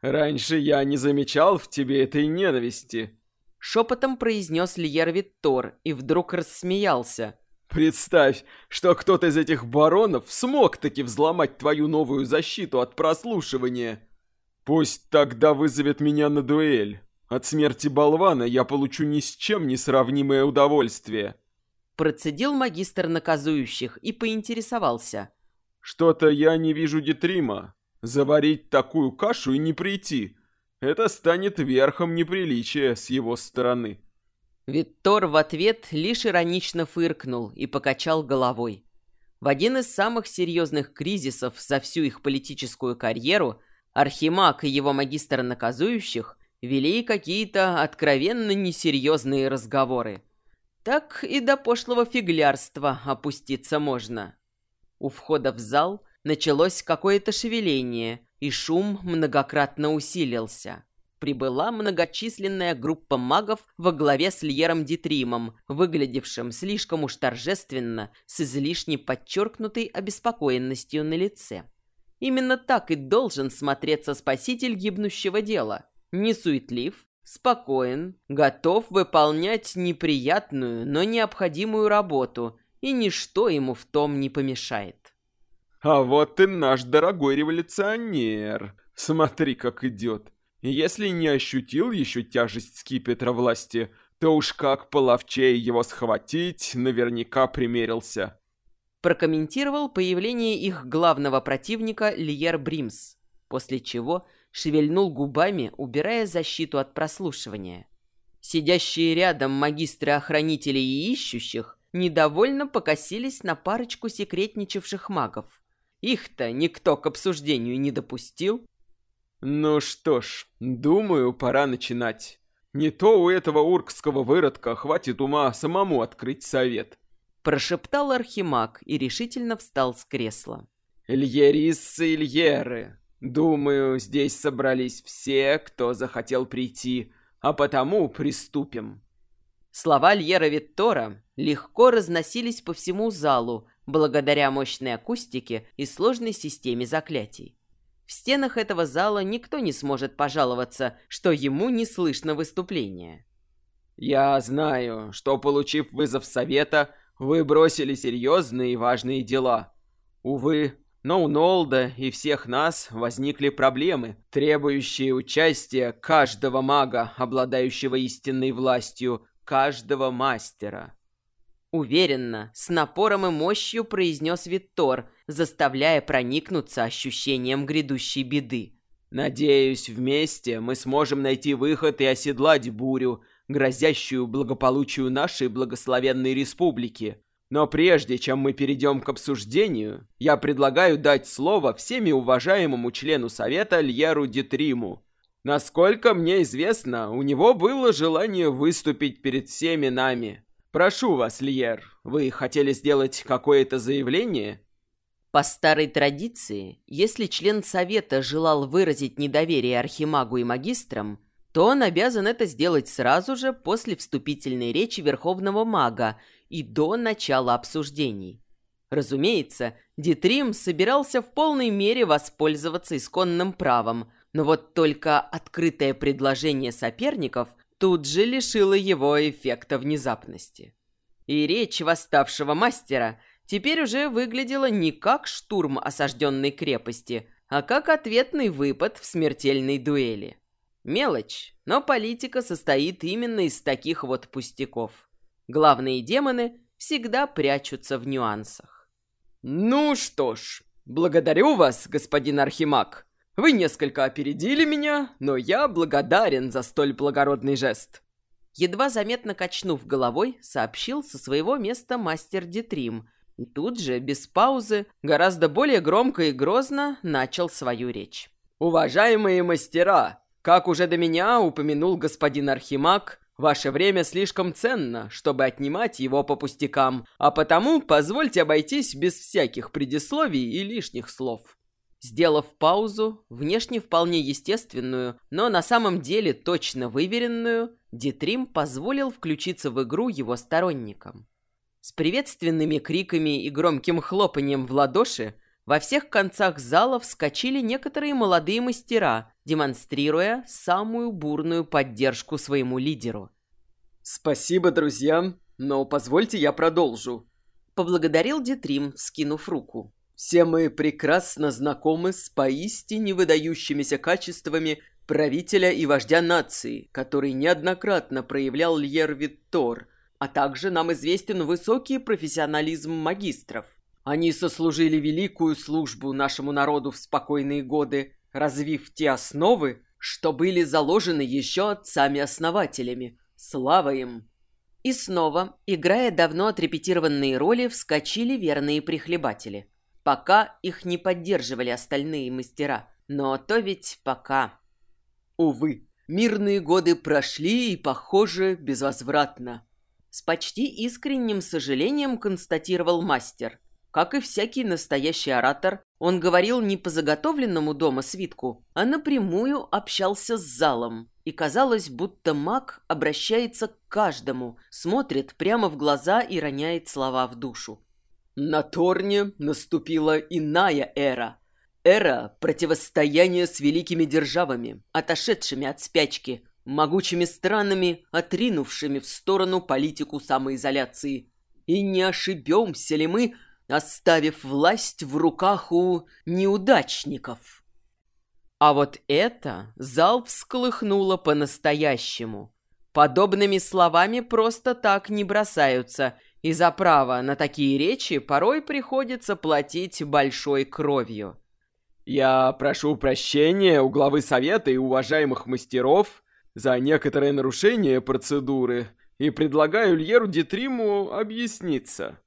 Раньше я не замечал в тебе этой ненависти. Шепотом произнес Льер Виттор и вдруг рассмеялся. Представь, что кто-то из этих баронов смог таки взломать твою новую защиту от прослушивания. Пусть тогда вызовет меня на дуэль. От смерти болвана я получу ни с чем не сравнимое удовольствие. Процедил магистр наказующих и поинтересовался. Что-то я не вижу Детрима. Заварить такую кашу и не прийти. Это станет верхом неприличия с его стороны. Виттор в ответ лишь иронично фыркнул и покачал головой. В один из самых серьезных кризисов за всю их политическую карьеру Архимаг и его магистр наказующих вели какие-то откровенно несерьезные разговоры. Так и до пошлого фиглярства опуститься можно. У входа в зал началось какое-то шевеление, и шум многократно усилился. Прибыла многочисленная группа магов во главе с Льером Дитримом, выглядевшим слишком уж торжественно, с излишне подчеркнутой обеспокоенностью на лице. Именно так и должен смотреться спаситель гибнущего дела. Не суетлив, спокоен, готов выполнять неприятную, но необходимую работу, и ничто ему в том не помешает. А вот и наш дорогой революционер. Смотри, как идет. Если не ощутил еще тяжесть скипетра власти, то уж как половчей его схватить, наверняка примерился. Прокомментировал появление их главного противника Лиер Бримс, после чего шевельнул губами, убирая защиту от прослушивания. Сидящие рядом магистры-охранителей и ищущих недовольно покосились на парочку секретничавших магов. Их-то никто к обсуждению не допустил. Ну что ж, думаю, пора начинать. Не то у этого уркского выродка хватит ума самому открыть совет. Прошептал Архимаг и решительно встал с кресла. Ильериссы Ильеры, думаю, здесь собрались все, кто захотел прийти, а потому приступим. Слова Льера Виттора легко разносились по всему залу, благодаря мощной акустике и сложной системе заклятий. В стенах этого зала никто не сможет пожаловаться, что ему не слышно выступления. «Я знаю, что, получив вызов совета, вы бросили серьезные и важные дела. Увы, но у Нолда и всех нас возникли проблемы, требующие участия каждого мага, обладающего истинной властью, каждого мастера. Уверенно, с напором и мощью произнес Виттор, заставляя проникнуться ощущением грядущей беды. «Надеюсь, вместе мы сможем найти выход и оседлать бурю, грозящую благополучию нашей благословенной республики. Но прежде чем мы перейдем к обсуждению, я предлагаю дать слово всеми уважаемому члену Совета Льеру Детриму. Насколько мне известно, у него было желание выступить перед всеми нами». «Прошу вас, Льер, вы хотели сделать какое-то заявление?» По старой традиции, если член совета желал выразить недоверие архимагу и магистрам, то он обязан это сделать сразу же после вступительной речи верховного мага и до начала обсуждений. Разумеется, Дитрим собирался в полной мере воспользоваться исконным правом, но вот только открытое предложение соперников тут же лишило его эффекта внезапности. И речь восставшего мастера теперь уже выглядела не как штурм осажденной крепости, а как ответный выпад в смертельной дуэли. Мелочь, но политика состоит именно из таких вот пустяков. Главные демоны всегда прячутся в нюансах. «Ну что ж, благодарю вас, господин Архимаг», вы несколько опередили меня, но я благодарен за столь благородный жест». Едва заметно качнув головой, сообщил со своего места мастер Детрим. И тут же, без паузы, гораздо более громко и грозно начал свою речь. «Уважаемые мастера, как уже до меня упомянул господин Архимаг, Ваше время слишком ценно, чтобы отнимать его по пустякам, а потому позвольте обойтись без всяких предисловий и лишних слов. Сделав паузу, внешне вполне естественную, но на самом деле точно выверенную, Дитрим позволил включиться в игру его сторонникам. С приветственными криками и громким хлопанием в ладоши во всех концах зала вскочили некоторые молодые мастера, демонстрируя самую бурную поддержку своему лидеру. «Спасибо, друзья, но позвольте я продолжу», — поблагодарил Дитрим, вскинув руку. «Все мы прекрасно знакомы с поистине выдающимися качествами правителя и вождя нации, который неоднократно проявлял Льер Виттор, а также нам известен высокий профессионализм магистров. Они сослужили великую службу нашему народу в спокойные годы, развив те основы, что были заложены еще отцами-основателями. Слава им! И снова, играя давно отрепетированные роли, вскочили верные прихлебатели. Пока их не поддерживали остальные мастера. Но то ведь пока. Увы, мирные годы прошли и, похоже, безвозвратно. С почти искренним сожалением констатировал мастер – как и всякий настоящий оратор, он говорил не по заготовленному дома свитку, а напрямую общался с залом. И казалось, будто маг обращается к каждому, смотрит прямо в глаза и роняет слова в душу. На Торне наступила иная эра. Эра противостояния с великими державами, отошедшими от спячки, могучими странами, отринувшими в сторону политику самоизоляции. И не ошибемся ли мы, оставив власть в руках у неудачников. А вот это зал всколыхнуло по-настоящему. Подобными словами просто так не бросаются, и за право на такие речи порой приходится платить большой кровью. «Я прошу прощения у главы совета и уважаемых мастеров за некоторые нарушения процедуры и предлагаю Льеру Детриму объясниться».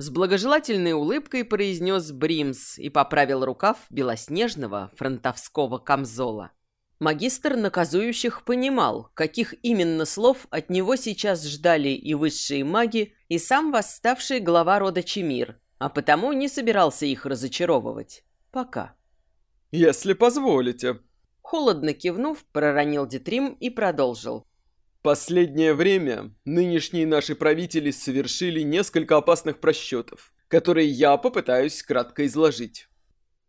С благожелательной улыбкой произнес Бримс и поправил рукав белоснежного фронтовского камзола. Магистр наказующих понимал, каких именно слов от него сейчас ждали и высшие маги, и сам восставший глава рода Чемир, а потому не собирался их разочаровывать. Пока. «Если позволите». Холодно кивнув, проронил Дитрим и продолжил. Последнее время нынешние наши правители совершили несколько опасных просчетов, которые я попытаюсь кратко изложить.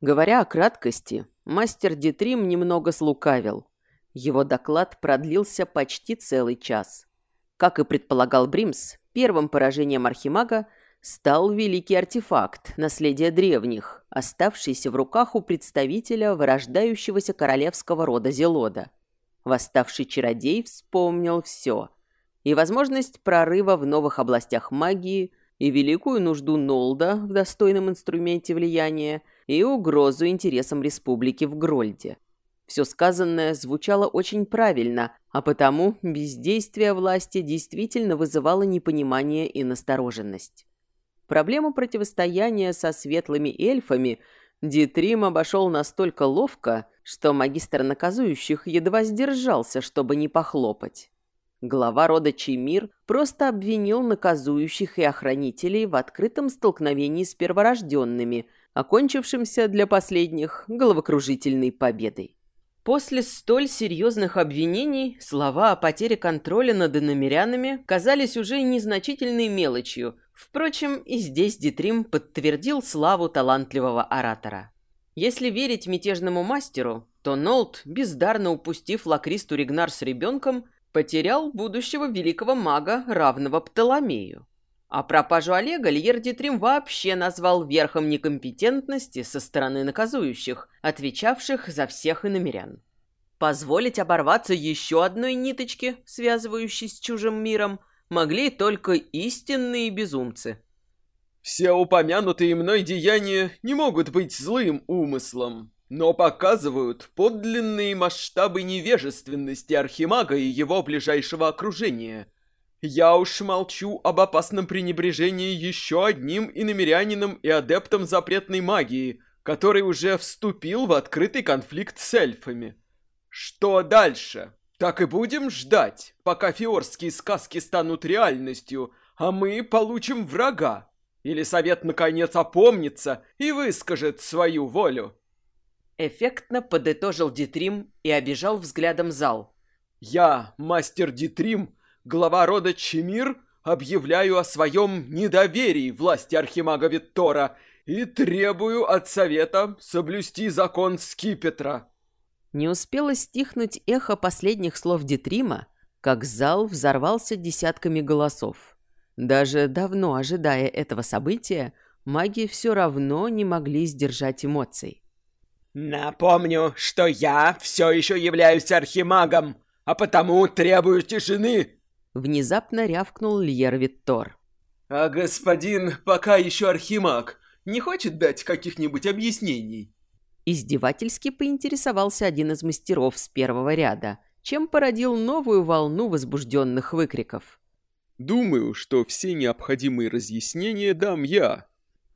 Говоря о краткости, мастер Дитрим немного слукавил. Его доклад продлился почти целый час. Как и предполагал Бримс, первым поражением Архимага стал великий артефакт, наследие древних, оставшийся в руках у представителя вырождающегося королевского рода Зелода – Восставший чародей вспомнил все. И возможность прорыва в новых областях магии, и великую нужду Нолда в достойном инструменте влияния, и угрозу интересам республики в Грольде. Все сказанное звучало очень правильно, а потому бездействие власти действительно вызывало непонимание и настороженность. Проблему противостояния со светлыми эльфами Дитрим обошел настолько ловко, что магистр наказующих едва сдержался, чтобы не похлопать. Глава рода Чемир просто обвинил наказующих и охранителей в открытом столкновении с перворожденными, окончившимся для последних головокружительной победой. После столь серьезных обвинений слова о потере контроля над иномерянами казались уже незначительной мелочью. Впрочем, и здесь Дитрим подтвердил славу талантливого оратора. Если верить мятежному мастеру, то Нолт, бездарно упустив Лакристу Ригнар с ребенком, потерял будущего великого мага, равного Птоломею. А пропажу Олега Льер Дитрим вообще назвал верхом некомпетентности со стороны наказующих, отвечавших за всех иномерян. Позволить оборваться еще одной ниточке, связывающей с чужим миром, могли только истинные безумцы – все упомянутые мной деяния не могут быть злым умыслом, но показывают подлинные масштабы невежественности Архимага и его ближайшего окружения. Я уж молчу об опасном пренебрежении еще одним иномерянином и адептом запретной магии, который уже вступил в открытый конфликт с эльфами. Что дальше? Так и будем ждать, пока фиорские сказки станут реальностью, а мы получим врага. Или совет наконец опомнится и выскажет свою волю?» Эффектно подытожил Дитрим и обижал взглядом зал. «Я, мастер Дитрим, глава рода Чемир, объявляю о своем недоверии власти Архимага Виттора и требую от совета соблюсти закон Скипетра». Не успело стихнуть эхо последних слов Детрима, как зал взорвался десятками голосов. Даже давно ожидая этого события, маги все равно не могли сдержать эмоций. «Напомню, что я все еще являюсь архимагом, а потому требую тишины!» Внезапно рявкнул Льер Виттор. «А господин пока еще архимаг не хочет дать каких-нибудь объяснений?» Издевательски поинтересовался один из мастеров с первого ряда, чем породил новую волну возбужденных выкриков. «Думаю, что все необходимые разъяснения дам я»,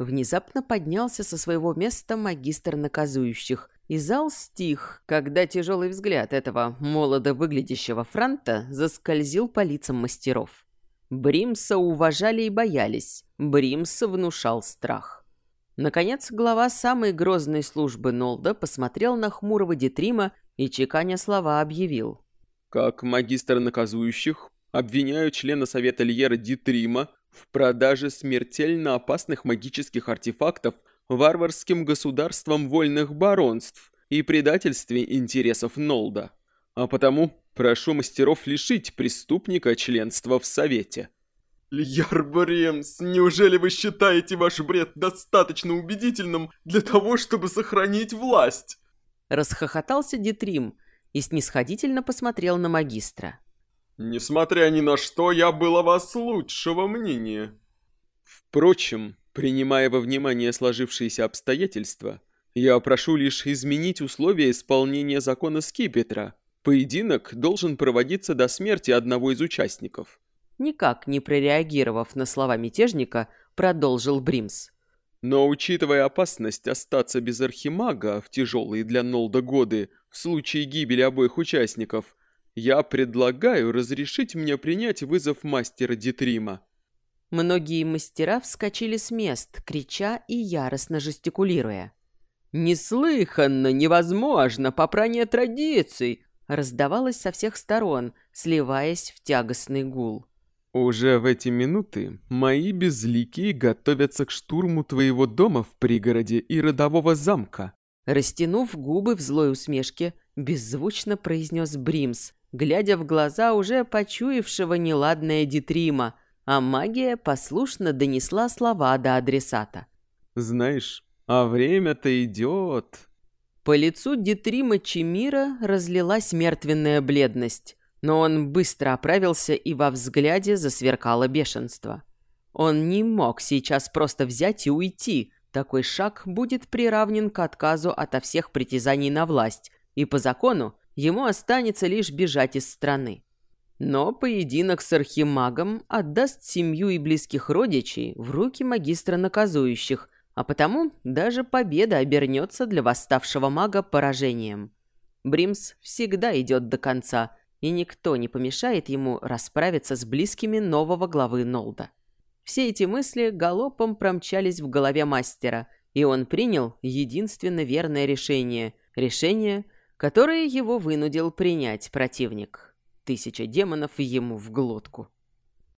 Внезапно поднялся со своего места магистр наказующих, и зал стих, когда тяжелый взгляд этого молодо выглядящего франта заскользил по лицам мастеров. Бримса уважали и боялись, Бримса внушал страх. Наконец, глава самой грозной службы Нолда посмотрел на хмурого Детрима и, чеканя слова, объявил. «Как магистр наказующих, обвиняю члена Совета Льера Дитрима в продаже смертельно опасных магических артефактов варварским государством вольных баронств и предательстве интересов Нолда. А потому прошу мастеров лишить преступника членства в Совете. Льяр Бремс, неужели вы считаете ваш бред достаточно убедительным для того, чтобы сохранить власть? Расхохотался Дитрим и снисходительно посмотрел на магистра. Несмотря ни на что, я был о вас лучшего мнения. Впрочем, принимая во внимание сложившиеся обстоятельства, я прошу лишь изменить условия исполнения закона Скипетра. Поединок должен проводиться до смерти одного из участников. Никак не прореагировав на слова мятежника, продолжил Бримс. Но учитывая опасность остаться без архимага в тяжелые для Нолда годы в случае гибели обоих участников – я предлагаю разрешить мне принять вызов мастера Дитрима». Многие мастера вскочили с мест, крича и яростно жестикулируя. «Неслыханно, невозможно, попрание традиций!» раздавалось со всех сторон, сливаясь в тягостный гул. «Уже в эти минуты мои безликие готовятся к штурму твоего дома в пригороде и родового замка». Растянув губы в злой усмешке, беззвучно произнес Бримс, глядя в глаза уже почуявшего неладное Дитрима, а магия послушно донесла слова до адресата. «Знаешь, а время-то идет». По лицу Дитрима Чемира разлилась мертвенная бледность, но он быстро оправился и во взгляде засверкало бешенство. Он не мог сейчас просто взять и уйти, такой шаг будет приравнен к отказу ото всех притязаний на власть, и по закону ему останется лишь бежать из страны. Но поединок с архимагом отдаст семью и близких родичей в руки магистра наказующих, а потому даже победа обернется для восставшего мага поражением. Бримс всегда идет до конца, и никто не помешает ему расправиться с близкими нового главы Нолда. Все эти мысли галопом промчались в голове мастера, и он принял единственно верное решение – решение, которые его вынудил принять противник. Тысяча демонов ему в глотку.